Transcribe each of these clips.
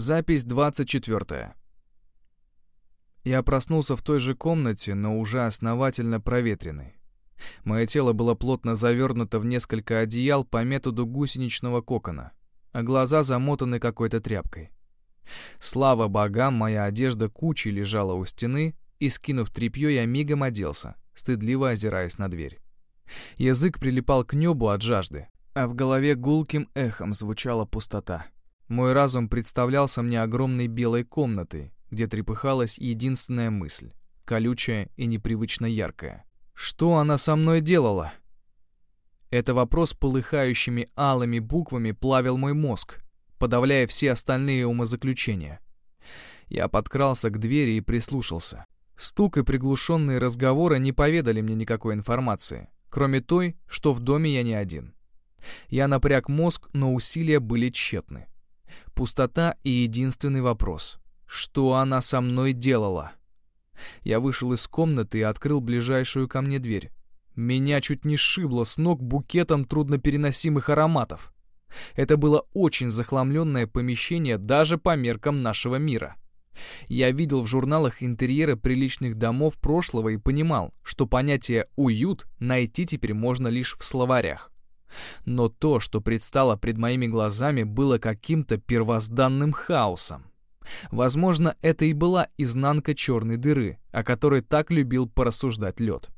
Запись 24. Я проснулся в той же комнате, но уже основательно проветренной. Мое тело было плотно завернуто в несколько одеял по методу гусеничного кокона, а глаза замотаны какой-то тряпкой. Слава богам, моя одежда кучей лежала у стены, и, скинув тряпье, я мигом оделся, стыдливо озираясь на дверь. Язык прилипал к небу от жажды, а в голове гулким эхом звучала пустота. Мой разум представлялся мне огромной белой комнатой, где трепыхалась единственная мысль, колючая и непривычно яркая. Что она со мной делала? Это вопрос полыхающими алыми буквами плавил мой мозг, подавляя все остальные умозаключения. Я подкрался к двери и прислушался. Стук и приглушенные разговоры не поведали мне никакой информации, кроме той, что в доме я не один. Я напряг мозг, но усилия были тщетны. Пустота и единственный вопрос. Что она со мной делала? Я вышел из комнаты и открыл ближайшую ко мне дверь. Меня чуть не сшибло с ног букетом труднопереносимых ароматов. Это было очень захламленное помещение даже по меркам нашего мира. Я видел в журналах интерьеры приличных домов прошлого и понимал, что понятие «уют» найти теперь можно лишь в словарях. Но то, что предстало пред моими глазами, было каким-то первозданным хаосом. Возможно, это и была изнанка черной дыры, о которой так любил порассуждать лед.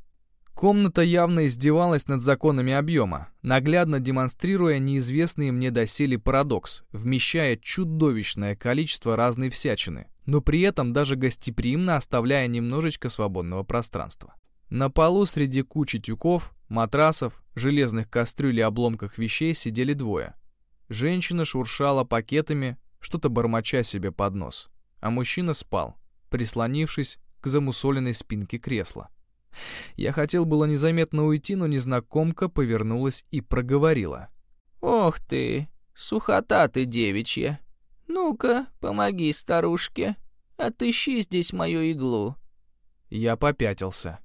Комната явно издевалась над законами объема, наглядно демонстрируя неизвестный мне доселе парадокс, вмещая чудовищное количество разной всячины, но при этом даже гостеприимно оставляя немножечко свободного пространства. На полу среди кучи тюков, матрасов, железных кастрюль и обломках вещей сидели двое. Женщина шуршала пакетами, что-то бормоча себе под нос, а мужчина спал, прислонившись к замусоленной спинке кресла. Я хотел было незаметно уйти, но незнакомка повернулась и проговорила. «Ох ты, сухота ты девичья! Ну-ка, помоги старушке, отыщи здесь мою иглу». Я попятился.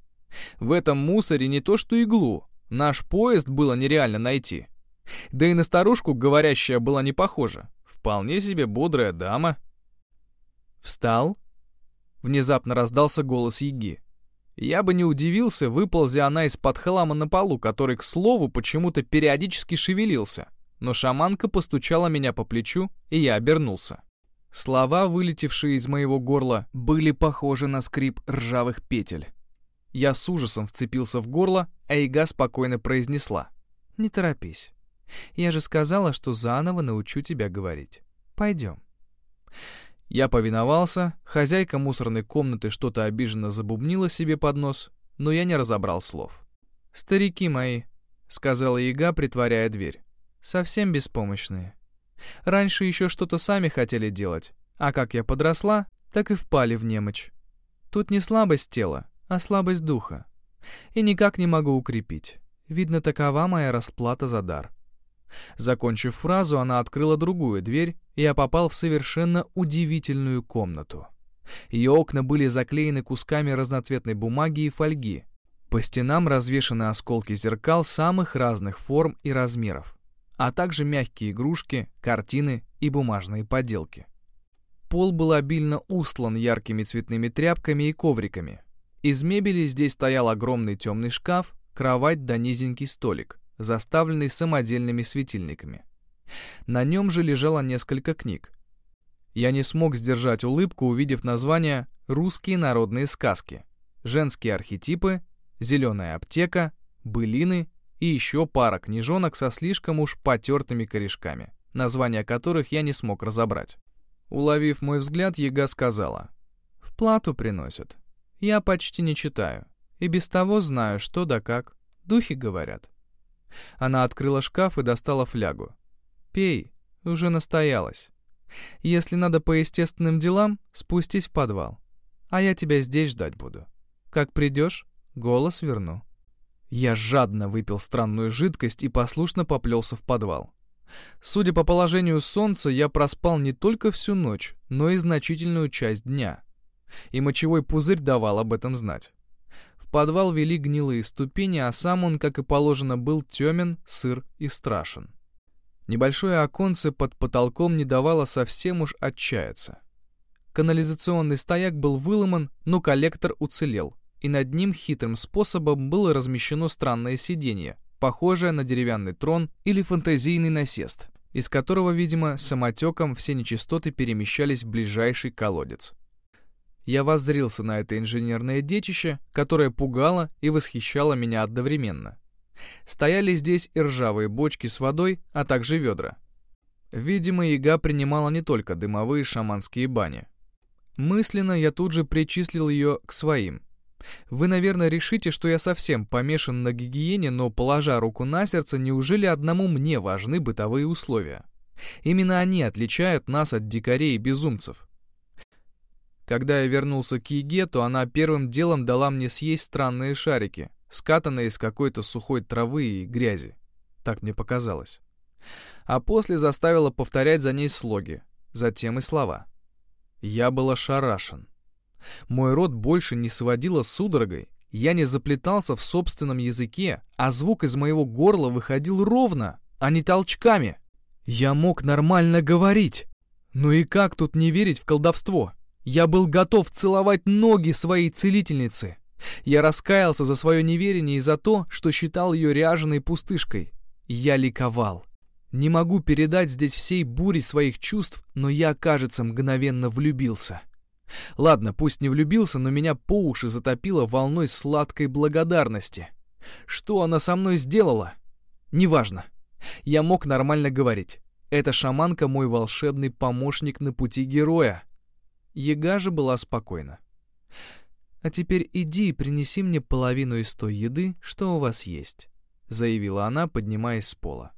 В этом мусоре не то что иглу, наш поезд было нереально найти. Да и на старушку говорящая была не похожа. Вполне себе бодрая дама. «Встал?» Внезапно раздался голос Яги. Я бы не удивился, выползя она из-под хлама на полу, который, к слову, почему-то периодически шевелился. Но шаманка постучала меня по плечу, и я обернулся. Слова, вылетевшие из моего горла, были похожи на скрип ржавых петель. Я с ужасом вцепился в горло, а Ига спокойно произнесла. «Не торопись. Я же сказала, что заново научу тебя говорить. Пойдем». Я повиновался, хозяйка мусорной комнаты что-то обиженно забубнила себе под нос, но я не разобрал слов. «Старики мои», — сказала яга, притворяя дверь, — «совсем беспомощные. Раньше еще что-то сами хотели делать, а как я подросла, так и впали в немочь. Тут не слабость тела, а слабость духа. И никак не могу укрепить. Видно, такова моя расплата за дар. Закончив фразу, она открыла другую дверь, и я попал в совершенно удивительную комнату. Ее окна были заклеены кусками разноцветной бумаги и фольги. По стенам развешаны осколки зеркал самых разных форм и размеров, а также мягкие игрушки, картины и бумажные поделки. Пол был обильно устлан яркими цветными тряпками и ковриками. Из мебели здесь стоял огромный темный шкаф, кровать да низенький столик — заставленный самодельными светильниками. На нем же лежало несколько книг. Я не смог сдержать улыбку, увидев название «Русские народные сказки», «Женские архетипы», «Зеленая аптека», «Былины» и еще пара книжонок со слишком уж потертыми корешками, названия которых я не смог разобрать. Уловив мой взгляд, Ега сказала, «В плату приносят. Я почти не читаю, и без того знаю, что да как. Духи говорят». Она открыла шкаф и достала флягу. «Пей, уже настоялась. Если надо по естественным делам, спустись в подвал. А я тебя здесь ждать буду. Как придешь, голос верну». Я жадно выпил странную жидкость и послушно поплелся в подвал. Судя по положению солнца, я проспал не только всю ночь, но и значительную часть дня. И мочевой пузырь давал об этом знать. В подвал вели гнилые ступени, а сам он, как и положено, был темен, сыр и страшен. Небольшое оконце под потолком не давало совсем уж отчаяться. Канализационный стояк был выломан, но коллектор уцелел, и над ним хитрым способом было размещено странное сиденье, похожее на деревянный трон или фантазийный насест, из которого, видимо, самотеком все нечистоты перемещались в ближайший колодец. Я воззрился на это инженерное детище, которое пугало и восхищало меня одновременно. Стояли здесь и ржавые бочки с водой, а также ведра. Видимо, яга принимала не только дымовые шаманские бани. Мысленно я тут же причислил ее к своим. Вы, наверное, решите, что я совсем помешан на гигиене, но, положа руку на сердце, неужели одному мне важны бытовые условия? Именно они отличают нас от дикарей и безумцев. Когда я вернулся к Еге, то она первым делом дала мне съесть странные шарики, скатанные из какой-то сухой травы и грязи. Так мне показалось. А после заставила повторять за ней слоги, затем и слова. Я был ошарашен. Мой рот больше не сводило судорогой, я не заплетался в собственном языке, а звук из моего горла выходил ровно, а не толчками. Я мог нормально говорить. Ну и как тут не верить в колдовство? Я был готов целовать ноги своей целительницы. Я раскаялся за свое неверие и за то, что считал ее ряженой пустышкой. Я ликовал. Не могу передать здесь всей бури своих чувств, но я, кажется, мгновенно влюбился. Ладно, пусть не влюбился, но меня по уши затопило волной сладкой благодарности. Что она со мной сделала? Неважно. Я мог нормально говорить. Эта шаманка мой волшебный помощник на пути героя. Ега же была спокойна. «А теперь иди и принеси мне половину из той еды, что у вас есть», — заявила она, поднимаясь с пола.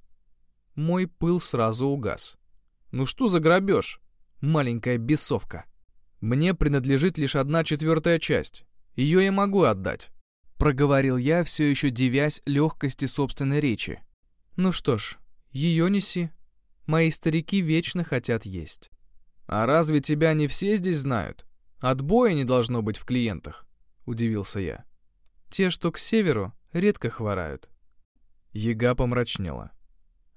Мой пыл сразу угас. «Ну что за грабеж? Маленькая бесовка!» Мне принадлежит лишь одна четвертая часть. Ее я могу отдать. Проговорил я, все еще девясь легкости собственной речи. Ну что ж, ее неси. Мои старики вечно хотят есть. А разве тебя не все здесь знают? Отбоя не должно быть в клиентах, удивился я. Те, что к северу, редко хворают. Ега помрачнела.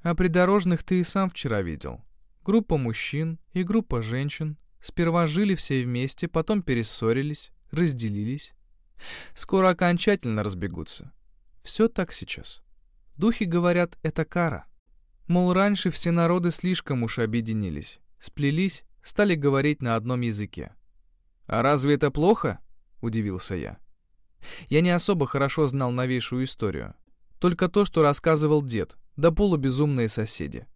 А придорожных ты и сам вчера видел. Группа мужчин и группа женщин Сперва жили все вместе, потом перессорились, разделились. Скоро окончательно разбегутся. Все так сейчас. Духи говорят, это кара. Мол, раньше все народы слишком уж объединились, сплелись, стали говорить на одном языке. «А разве это плохо?» — удивился я. Я не особо хорошо знал новейшую историю. Только то, что рассказывал дед, да полубезумные соседи.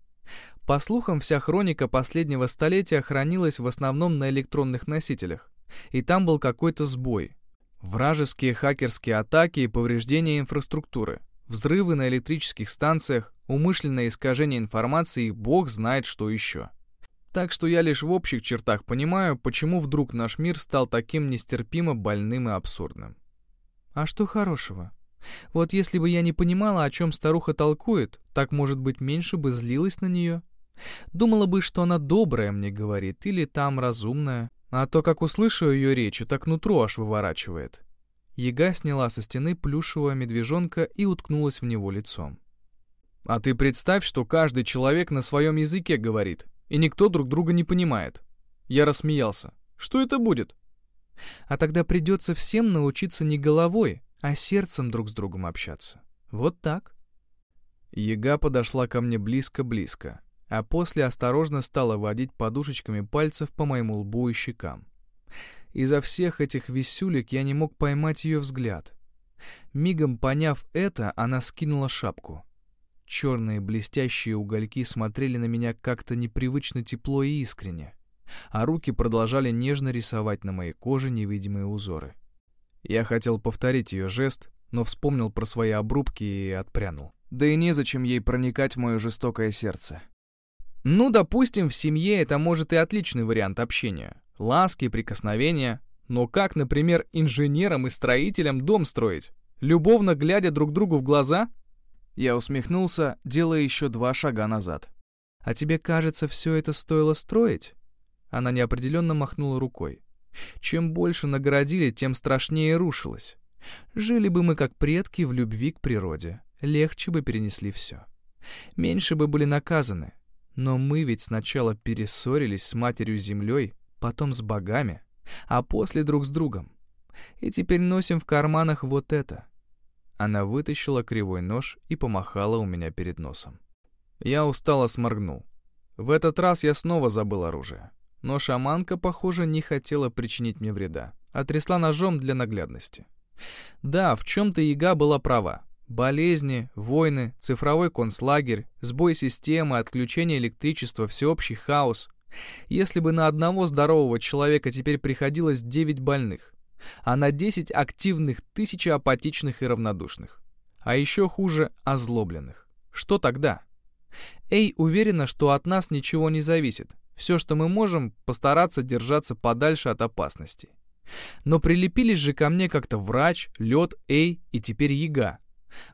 По слухам, вся хроника последнего столетия хранилась в основном на электронных носителях, и там был какой-то сбой. Вражеские хакерские атаки и повреждения инфраструктуры, взрывы на электрических станциях, умышленное искажение информации и бог знает что еще. Так что я лишь в общих чертах понимаю, почему вдруг наш мир стал таким нестерпимо больным и абсурдным. А что хорошего? Вот если бы я не понимала, о чем старуха толкует, так, может быть, меньше бы злилась на нее. Думала бы, что она добрая мне говорит, или там разумная. А то, как услышу ее речи, так нутро аж выворачивает. Яга сняла со стены плюшевого медвежонка и уткнулась в него лицом. «А ты представь, что каждый человек на своем языке говорит, и никто друг друга не понимает». Я рассмеялся. «Что это будет?» «А тогда придется всем научиться не головой, а сердцем друг с другом общаться. Вот так». Яга подошла ко мне близко-близко а после осторожно стала водить подушечками пальцев по моему лбу и щекам. Изо всех этих висюлек я не мог поймать ее взгляд. Мигом поняв это, она скинула шапку. Черные блестящие угольки смотрели на меня как-то непривычно тепло и искренне, а руки продолжали нежно рисовать на моей коже невидимые узоры. Я хотел повторить ее жест, но вспомнил про свои обрубки и отпрянул. Да и незачем ей проникать в мое жестокое сердце. Ну, допустим, в семье это может и отличный вариант общения. Ласки, прикосновения. Но как, например, инженерам и строителям дом строить? Любовно глядя друг другу в глаза? Я усмехнулся, делая еще два шага назад. «А тебе кажется, все это стоило строить?» Она неопределенно махнула рукой. Чем больше наградили, тем страшнее рушилось. Жили бы мы как предки в любви к природе. Легче бы перенесли все. Меньше бы были наказаны. Но мы ведь сначала перессорились с матерью-землей, потом с богами, а после друг с другом. И теперь носим в карманах вот это. Она вытащила кривой нож и помахала у меня перед носом. Я устало сморгнул. В этот раз я снова забыл оружие. Но шаманка, похоже, не хотела причинить мне вреда, а ножом для наглядности. Да, в чем-то яга была права. Болезни, войны, цифровой концлагерь, сбой системы, отключение электричества, всеобщий хаос. Если бы на одного здорового человека теперь приходилось 9 больных, а на 10 активных тысячи апатичных и равнодушных. А еще хуже — озлобленных. Что тогда? Эй уверена, что от нас ничего не зависит. Все, что мы можем, постараться держаться подальше от опасностей. Но прилепились же ко мне как-то врач, лед, Эй и теперь яга.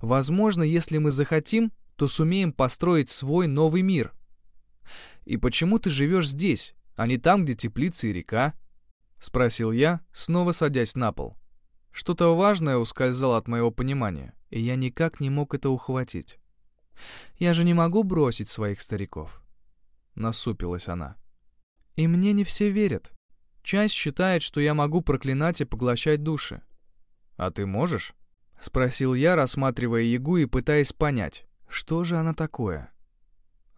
Возможно, если мы захотим, то сумеем построить свой новый мир. И почему ты живешь здесь, а не там, где теплица и река? — спросил я, снова садясь на пол. Что-то важное ускользало от моего понимания, и я никак не мог это ухватить. «Я же не могу бросить своих стариков», — насупилась она. «И мне не все верят. Часть считает, что я могу проклинать и поглощать души». «А ты можешь?» — спросил я, рассматривая Ягу и пытаясь понять, что же она такое.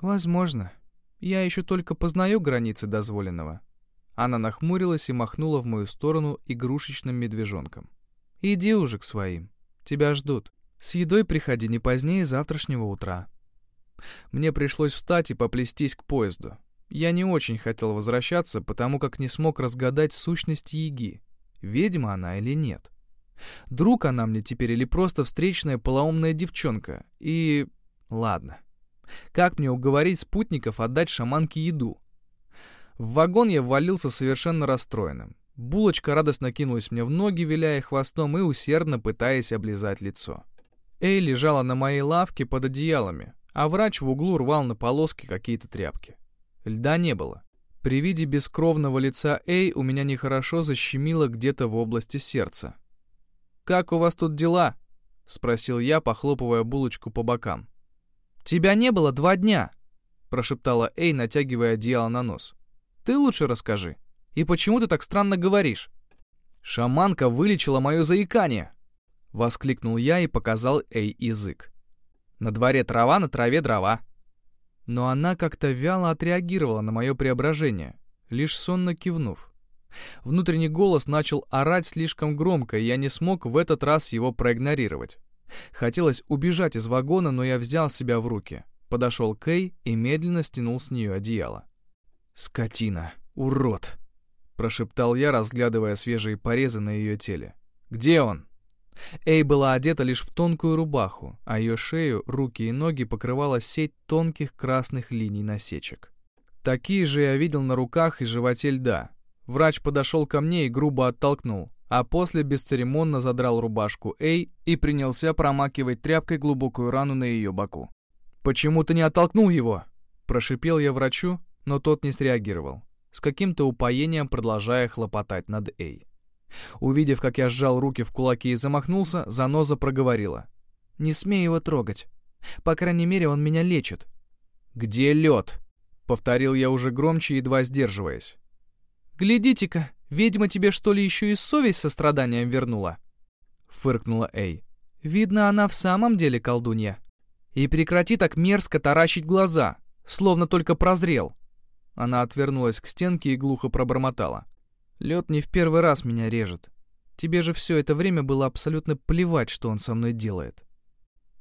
«Возможно. Я еще только познаю границы дозволенного», она нахмурилась и махнула в мою сторону игрушечным медвежонком. «Иди уже к своим. Тебя ждут. С едой приходи не позднее завтрашнего утра». Мне пришлось встать и поплестись к поезду. Я не очень хотел возвращаться, потому как не смог разгадать сущность Яги. Ведьма она или нет. Друг она мне теперь или просто встречная полоумная девчонка. И... ладно. Как мне уговорить спутников отдать шаманке еду? В вагон я ввалился совершенно расстроенным. Булочка радостно кинулась мне в ноги, виляя хвостом и усердно пытаясь облизать лицо. Эй лежала на моей лавке под одеялами, а врач в углу рвал на полоски какие-то тряпки. Льда не было. При виде бескровного лица Эй у меня нехорошо защемило где-то в области сердца. «Как у вас тут дела?» — спросил я, похлопывая булочку по бокам. «Тебя не было два дня!» — прошептала Эй, натягивая одеяло на нос. Ты лучше расскажи. И почему ты так странно говоришь?» «Шаманка вылечила мое заикание!» — воскликнул я и показал Эй язык. «На дворе трава, на траве дрова». Но она как-то вяло отреагировала на мое преображение, лишь сонно кивнув. Внутренний голос начал орать слишком громко, и я не смог в этот раз его проигнорировать. Хотелось убежать из вагона, но я взял себя в руки. Подошел Кей и медленно стянул с нее одеяло. «Скотина! Урод!» — прошептал я, разглядывая свежие порезы на ее теле. «Где он?» Эй была одета лишь в тонкую рубаху, а ее шею, руки и ноги покрывала сеть тонких красных линий насечек. Такие же я видел на руках и животе льда. Врач подошел ко мне и грубо оттолкнул, а после бесцеремонно задрал рубашку Эй и принялся промакивать тряпкой глубокую рану на ее боку. «Почему ты не оттолкнул его?» Прошипел я врачу, но тот не среагировал, с каким-то упоением продолжая хлопотать над Эй. Увидев, как я сжал руки в кулаки и замахнулся, заноза проговорила. «Не смей его трогать. По крайней мере, он меня лечит». «Где лед?» — повторил я уже громче, едва сдерживаясь. «Глядите-ка, ведьма тебе что ли еще и совесть со страданием вернула?» — фыркнула Эй. «Видно, она в самом деле колдунья. И прекрати так мерзко таращить глаза, словно только прозрел. Она отвернулась к стенке и глухо пробормотала. «Лед не в первый раз меня режет. Тебе же все это время было абсолютно плевать, что он со мной делает».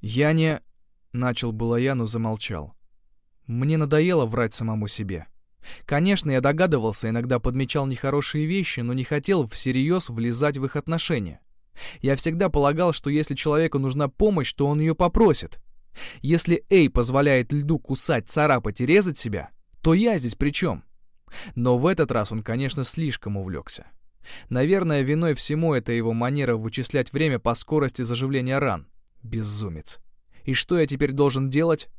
«Я не...» — начал было я, но замолчал. Мне надоело врать самому себе. Конечно, я догадывался, иногда подмечал нехорошие вещи, но не хотел всерьез влезать в их отношения. Я всегда полагал, что если человеку нужна помощь, то он ее попросит. Если Эй позволяет льду кусать, царапать и резать себя, то я здесь при чем? Но в этот раз он, конечно, слишком увлекся. Наверное, виной всему это его манера вычислять время по скорости заживления ран. Безумец. И что я теперь должен делать?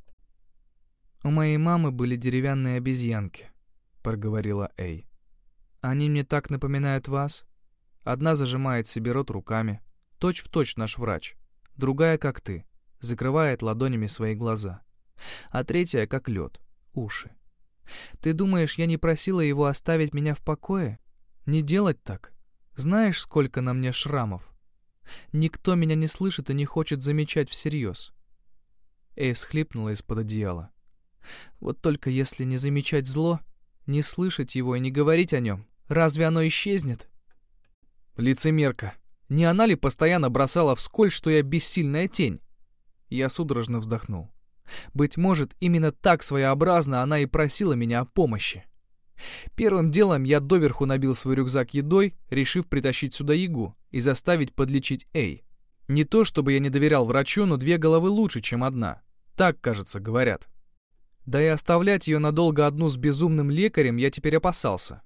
«У моей мамы были деревянные обезьянки», — проговорила Эй. «Они мне так напоминают вас. Одна зажимает себе рот руками, точь в точь наш врач, другая, как ты, закрывает ладонями свои глаза. А третья, как лед, уши. Ты думаешь, я не просила его оставить меня в покое? Не делать так? Знаешь, сколько на мне шрамов? Никто меня не слышит и не хочет замечать всерьез. Эй всхлипнула из-под одеяла. Вот только если не замечать зло, не слышать его и не говорить о нем, разве оно исчезнет? Лицемерка. Не она ли постоянно бросала вскользь, что я бессильная тень? Я судорожно вздохнул. Быть может, именно так своеобразно она и просила меня о помощи. Первым делом я доверху набил свой рюкзак едой, решив притащить сюда ягу и заставить подлечить Эй. Не то, чтобы я не доверял врачу, но две головы лучше, чем одна. Так, кажется, говорят. Да и оставлять ее надолго одну с безумным лекарем я теперь опасался.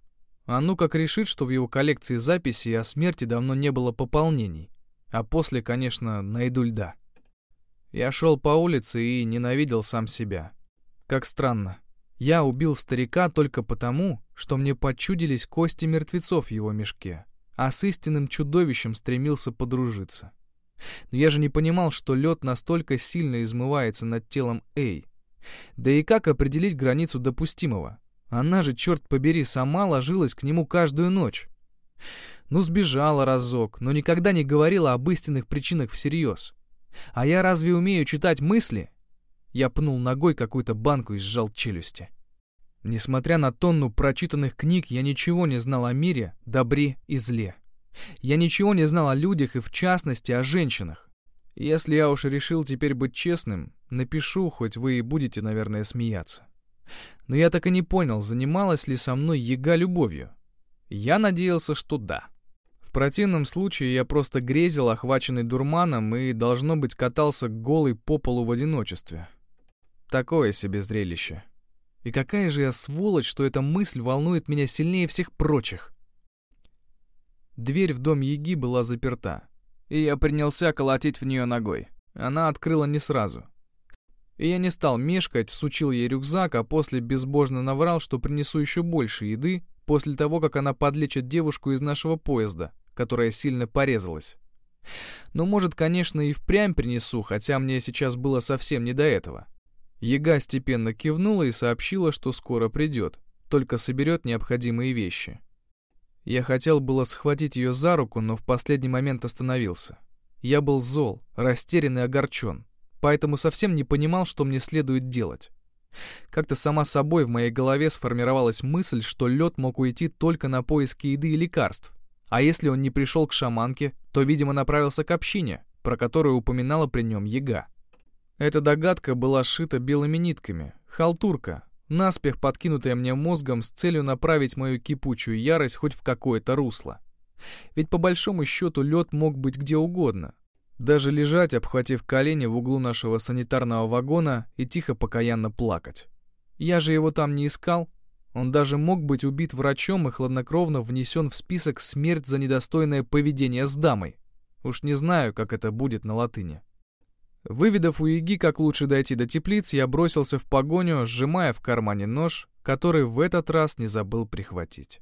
А ну как решит, что в его коллекции записей о смерти давно не было пополнений. А после, конечно, найду льда. Я шел по улице и ненавидел сам себя. Как странно. Я убил старика только потому, что мне почудились кости мертвецов в его мешке, а с истинным чудовищем стремился подружиться. Но я же не понимал, что лед настолько сильно измывается над телом Эй. Да и как определить границу допустимого? Она же, черт побери, сама ложилась к нему каждую ночь. Ну, сбежала разок, но никогда не говорила об истинных причинах всерьез. А я разве умею читать мысли? Я пнул ногой какую-то банку и сжал челюсти. Несмотря на тонну прочитанных книг, я ничего не знал о мире, добре и зле. Я ничего не знал о людях и, в частности, о женщинах. Если я уж решил теперь быть честным, напишу, хоть вы и будете, наверное, смеяться. Но я так и не понял, занималась ли со мной яга любовью. Я надеялся, что да. Противном случае я просто грезил, охваченный дурманом, и, должно быть, катался голый по полу в одиночестве. Такое себе зрелище. И какая же я сволочь, что эта мысль волнует меня сильнее всех прочих. Дверь в дом Яги была заперта, и я принялся колотить в нее ногой. Она открыла не сразу. И я не стал мешкать, сучил ей рюкзак, а после безбожно наврал, что принесу еще больше еды, после того, как она подлечит девушку из нашего поезда, которая сильно порезалась. Ну, может, конечно, и впрямь принесу, хотя мне сейчас было совсем не до этого. Яга степенно кивнула и сообщила, что скоро придет, только соберет необходимые вещи. Я хотел было схватить ее за руку, но в последний момент остановился. Я был зол, растерян и огорчен, поэтому совсем не понимал, что мне следует делать. Как-то сама собой в моей голове сформировалась мысль, что лед мог уйти только на поиски еды и лекарств. А если он не пришел к шаманке, то, видимо, направился к общине, про которую упоминала при нем яга. Эта догадка была сшита белыми нитками, халтурка, наспех подкинутая мне мозгом с целью направить мою кипучую ярость хоть в какое-то русло. Ведь по большому счету лед мог быть где угодно. Даже лежать, обхватив колени в углу нашего санитарного вагона и тихо покаянно плакать. Я же его там не искал. Он даже мог быть убит врачом и хладнокровно внесен в список смерть за недостойное поведение с дамой. Уж не знаю, как это будет на латыни. Выведав у Яги, как лучше дойти до теплиц, я бросился в погоню, сжимая в кармане нож, который в этот раз не забыл прихватить.